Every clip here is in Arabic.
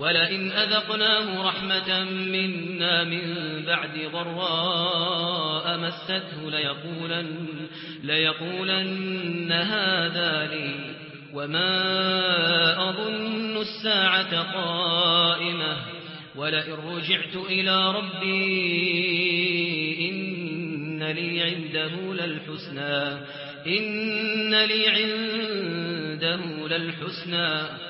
ولئن أذقناه رحمة منا من بعد ضراء مسته ليقولن, ليقولن هذا لي وما أظن الساعة قائمة ولئن رجعت إلى ربي إن لي عنده للحسنى إن لي عنده للحسنى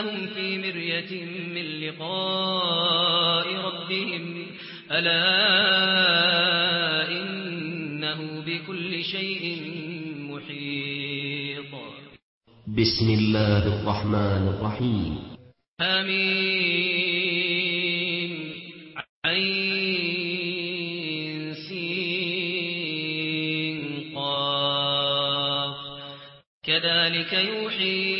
هم في مرية من لقاء ربهم. ألا إنه بكل شيء محيط. بسم الله الرحمن الرحيم. آمين. عين سين قاف. كذلك يوحي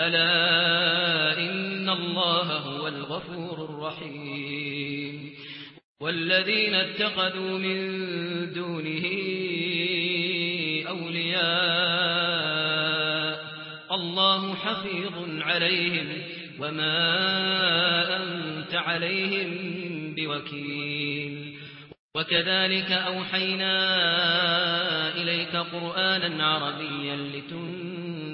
ألا إن الله هو الغفور الرحيم. والذين اتخذوا من دونه أولياء الله حفيظ عليهم وما أنت عليهم بوكيل. وكذلك أوحينا إليك قرآنا عربيا لتنزل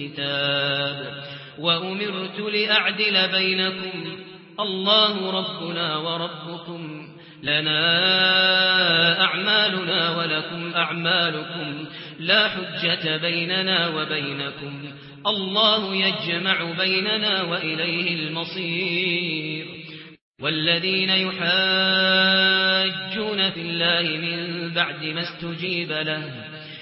الكتاب. وأمرت لأعدل بينكم. الله ربنا وربكم. لنا أعمالنا ولكم أعمالكم. لا حجة بيننا وبينكم. الله يجمع بيننا وإليه المصير. والذين يحاجون في الله من بعد ما استجيب له.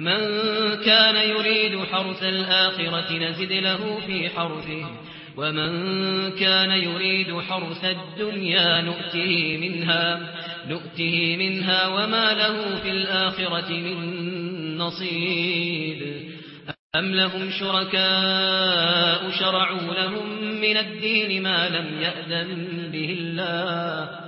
من كان يريد حرث الآخرة نزد له في حرثه ومن كان يريد حرث الدنيا نؤته منها نؤته منها وما له في الآخرة من نصيب. أم لهم شركاء شرعوا لهم من الدين ما لم يأذن به الله؟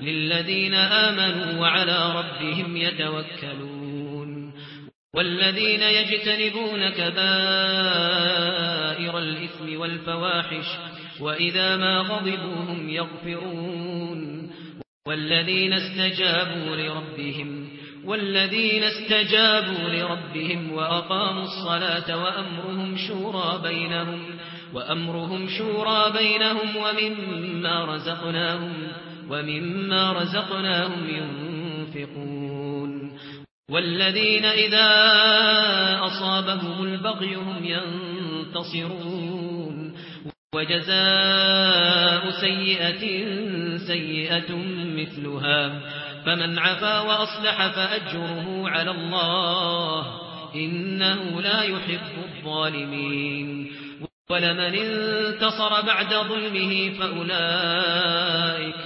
للذين آمنوا وعلى ربهم يتوكلون والذين يجتنبون كبائر الإثم والفواحش وإذا ما غضبوا هم يغفرون والذين استجابوا لربهم والذين استجابوا لربهم وأقاموا الصلاة وأمرهم شورى بينهم وأمرهم شورى بينهم ومما رزقناهم ومما رزقناهم ينفقون والذين إذا أصابهم البغي هم ينتصرون وجزاء سيئة سيئة مثلها فمن عفا وأصلح فأجره على الله إنه لا يحب الظالمين ولمن انتصر بعد ظلمه فأولئك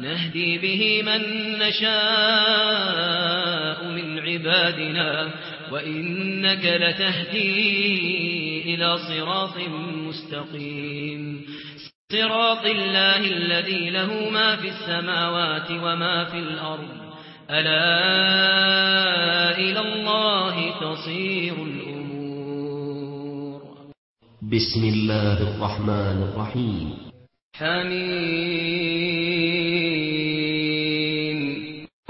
نهدي به من نشاء من عبادنا وإنك لتهدي إلى صراط مستقيم. صراط الله الذي له ما في السماوات وما في الأرض. ألا إلى الله تصير الأمور. بسم الله الرحمن الرحيم. حميد.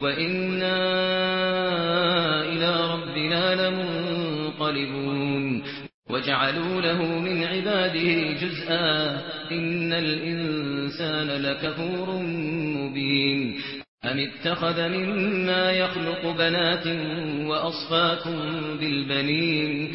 وَإِنَّا إِلَى رَبِّنَا لَمُنْقَلِبُونَ وَجَعَلُوا لَهُ مِنْ عِبَادِهِ جُزْءًا إِنَّ الْإِنْسَانَ لَكَفُورٌ مُبِينٌ أَمِ اتَّخَذَ مِمَّا يَخْلُقُ بَنَاتٍ وَأَصْفَاكُمْ بِالْبَنِينَ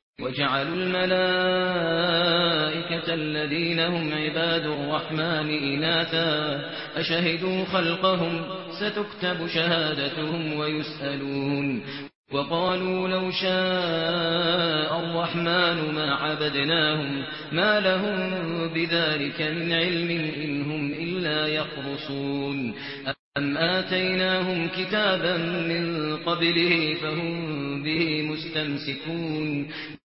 وَجَعَلُوا الْمَلَائِكَةَ الَّذِينَ هُمْ عِبَادُ الرَّحْمَنِ إِنَاثًا أَشْهَدُوا خَلْقَهُمْ سَتُكْتَبُ شَهَادَتُهُمْ وَيُسْأَلُونَ وَقَالُوا لَوْ شَاءَ الرَّحْمَنُ مَا عَبَدْنَاهُمْ مَا لَهُم بِذَلِكَ مِنْ عِلْمٍ إِنْ هُمْ إِلَّا يَخْرُصُونَ أَمْ آتَيْنَاهُمْ كِتَابًا مِنْ قَبْلِهِ فَهُمْ بِهِ مُسْتَمْسِكُونَ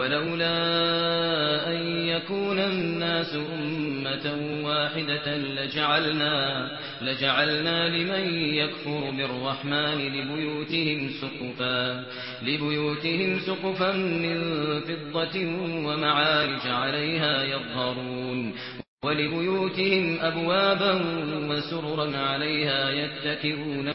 ولولا أن يكون الناس أمة واحدة لجعلنا, لجعلنا لمن يكفر بالرحمن لبيوتهم سقفا, لبيوتهم سقفا من فضة ومعارج عليها يظهرون ولبيوتهم أبوابا وسررا عليها يتكئون.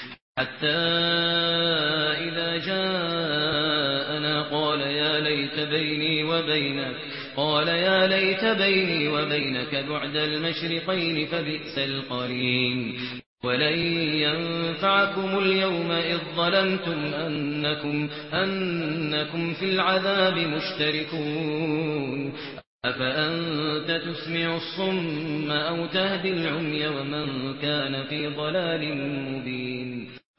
حتى إذا جاءنا قال يا ليت بيني وبينك قال يا ليت بيني وبينك بعد المشرقين فبئس القرين. ولن ينفعكم اليوم إذ ظلمتم أنكم, أنكم في العذاب مشتركون. أفأنت تسمع الصم أو تهدي العمي ومن كان في ضلال مبين.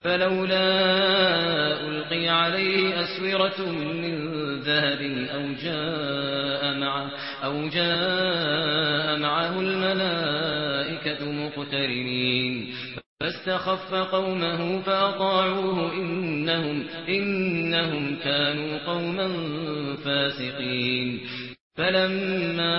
فلولا ألقي عليه أسورة من ذهب أو جاء معه, أو جاء معه الملائكة مقترنين. فاستخف قومه فأطاعوه إنهم, إنهم كانوا قوما فاسقين. فلما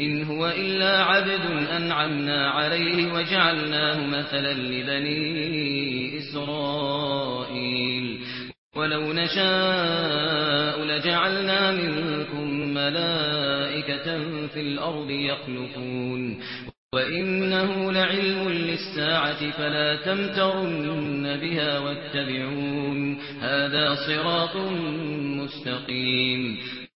إن هو إلا عبد أنعمنا عليه وجعلناه مثلا لبني إسرائيل. ولو نشاء لجعلنا منكم ملائكة في الأرض يخلقون. وإنه لعلم للساعة فلا تمترن بها واتبعون. هذا صراط مستقيم.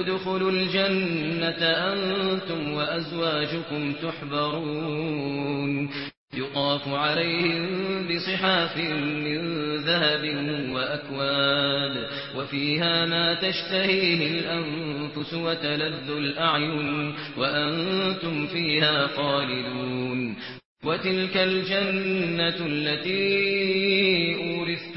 ادخلوا الجنة أنتم وأزواجكم تحبرون. يقاف عليهم بصحاف من ذهب وأكواب وفيها ما تشتهيه الأنفس وتلذ الأعين وأنتم فيها خالدون. وتلك الجنة التي أولئك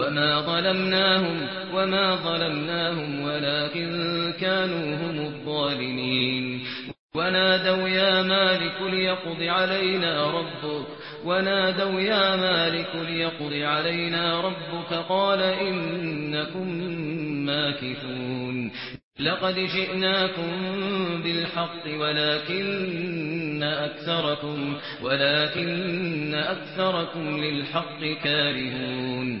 وما ظلمناهم وما ظلمناهم ولكن كانوا هم الظالمين ونادوا يا مالك ليقض علينا ربك ونادوا يا مالك ليقض علينا ربك قال انكم ماكثون لقد جئناكم بالحق ولكن اكثركم ولكن اكثركم للحق كارهون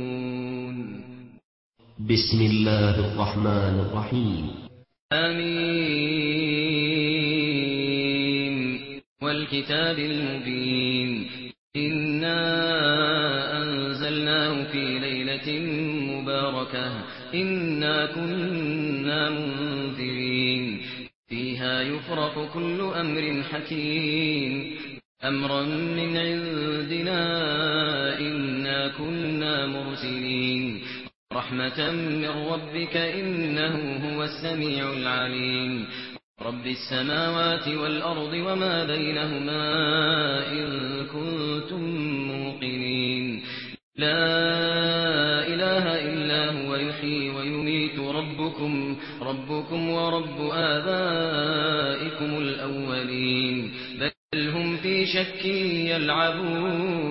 بسم الله الرحمن الرحيم آمين والكتاب المبين إنا أنزلناه في ليلة مباركة إنا كنا منذرين فيها يفرق كل أمر حكيم أمرا من عندنا إنا كنا مرسلين رحمة من ربك إنه هو السميع العليم. رب السماوات والأرض وما بينهما إن كنتم موقنين. لا إله إلا هو يحيي ويميت. ربكم, ربكم ورب آبائكم الأولين. بل هم في شك يلعبون.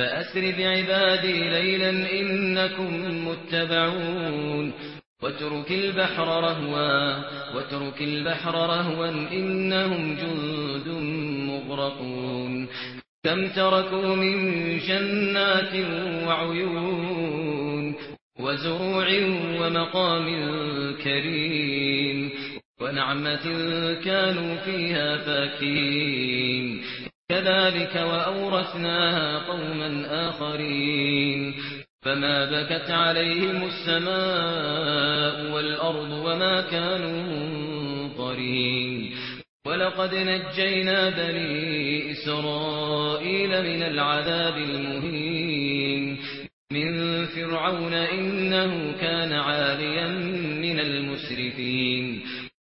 فأسر بعبادي ليلا إنكم متبعون. وترك البحر رهوا وترك البحر رهوا إنهم جند مغرقون. كم تركوا من جنات وعيون وزروع ومقام كريم. ونعمة كانوا فيها فاكين كذلك وأورثناها قوما آخرين. فما بكت عليهم السماء والأرض وما كانوا منطرين ولقد نجينا بني إسرائيل من العذاب المهين. من فرعون إنه كان عاليا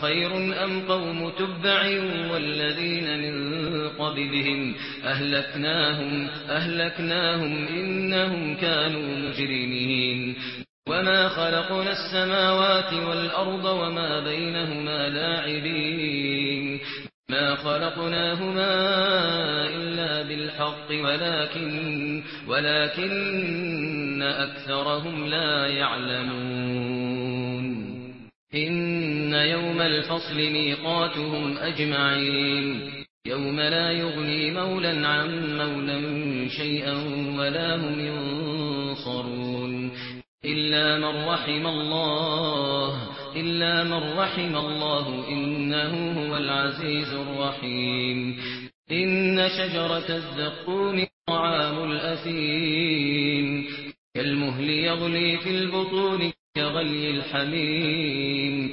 خير أم قوم تبع والذين من قبلهم؟ أهلكناهم, أهلكناهم إنهم كانوا مجرمين. وما خلقنا السماوات والأرض وما بينهما لاعبين. ما خلقناهما إلا بالحق ولكن, ولكن أكثرهم لا يعلمون. إن يوم الفصل ميقاتهم أجمعين يوم لا يغني مولا عن مولا شيئا ولا هم ينصرون إلا من رحم الله إلا من رحم الله إنه هو العزيز الرحيم إن شجرة الزقوم طعام الأثيم كالمهل يغلي في البطون كغلي الحميم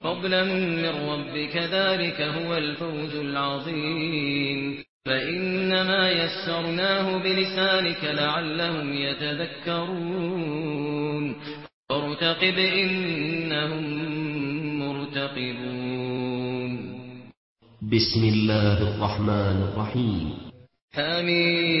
فضلا من ربك ذلك هو الفوز العظيم. فإنما يسرناه بلسانك لعلهم يتذكرون. فارتقب إنهم مرتقبون. بسم الله الرحمن الرحيم. حميم.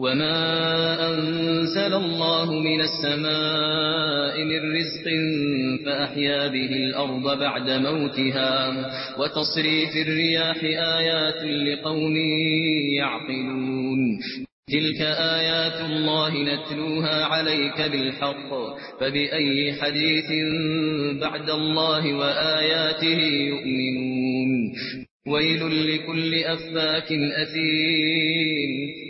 وما أنزل الله من السماء من رزق فأحيا به الأرض بعد موتها وتصريف الرياح آيات لقوم يعقلون تلك آيات الله نتلوها عليك بالحق فبأي حديث بعد الله وآياته يؤمنون ويل لكل أفاك أثيم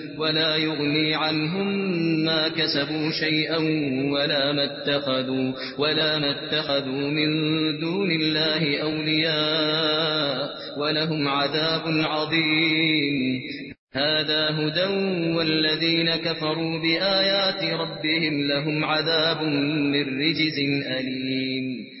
ولا يغني عنهم ما كسبوا شيئا ولا ما اتخذوا ولا ما اتخذوا من دون الله أولياء ولهم عذاب عظيم. هذا هدى والذين كفروا بآيات ربهم لهم عذاب من رجز أليم.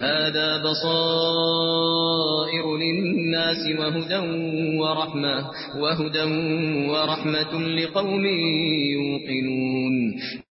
هذا بصائر للناس وهدى ورحمة, وهدى ورحمة لقوم يوقنون.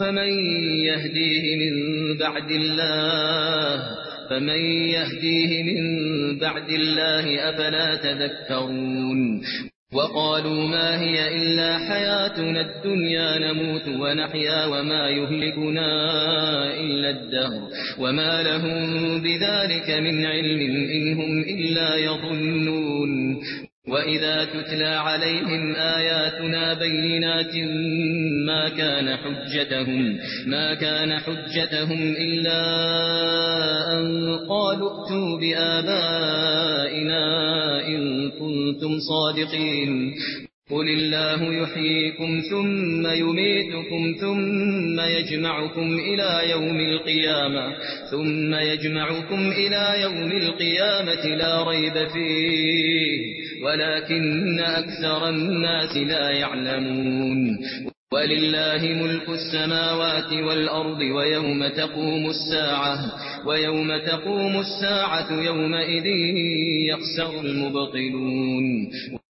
فمن يهديه من بعد الله فمن يهديه من بعد الله أفلا تذكرون وقالوا ما هي إلا حياتنا الدنيا نموت ونحيا وما يهلكنا إلا الدهر وما لهم بذلك من علم إنهم إلا يظنون وَإِذَا تُتْلَى عَلَيْهِمْ آيَاتُنَا بَيِّنَاتٍ مَا كَانَ حُجَّتُهُمْ مَا كَانَ حُجَّتُهُمْ إِلَّا أَن قَالُوا ائتوا بِآبَائِنَا إِن كُنتُمْ صَادِقِينَ قل الله يحييكم ثم يميتكم ثم يجمعكم إلى يوم القيامة ثم يجمعكم إلى يوم القيامة لا ريب فيه ولكن أكثر الناس لا يعلمون ولله ملك السماوات والأرض ويوم تقوم الساعة ويوم تقوم الساعة يومئذ يخسر المبطلون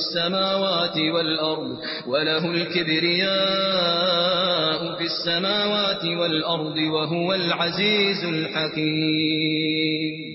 السماوات والأرض وله الكبرياء في السماوات والأرض وهو العزيز الحكيم.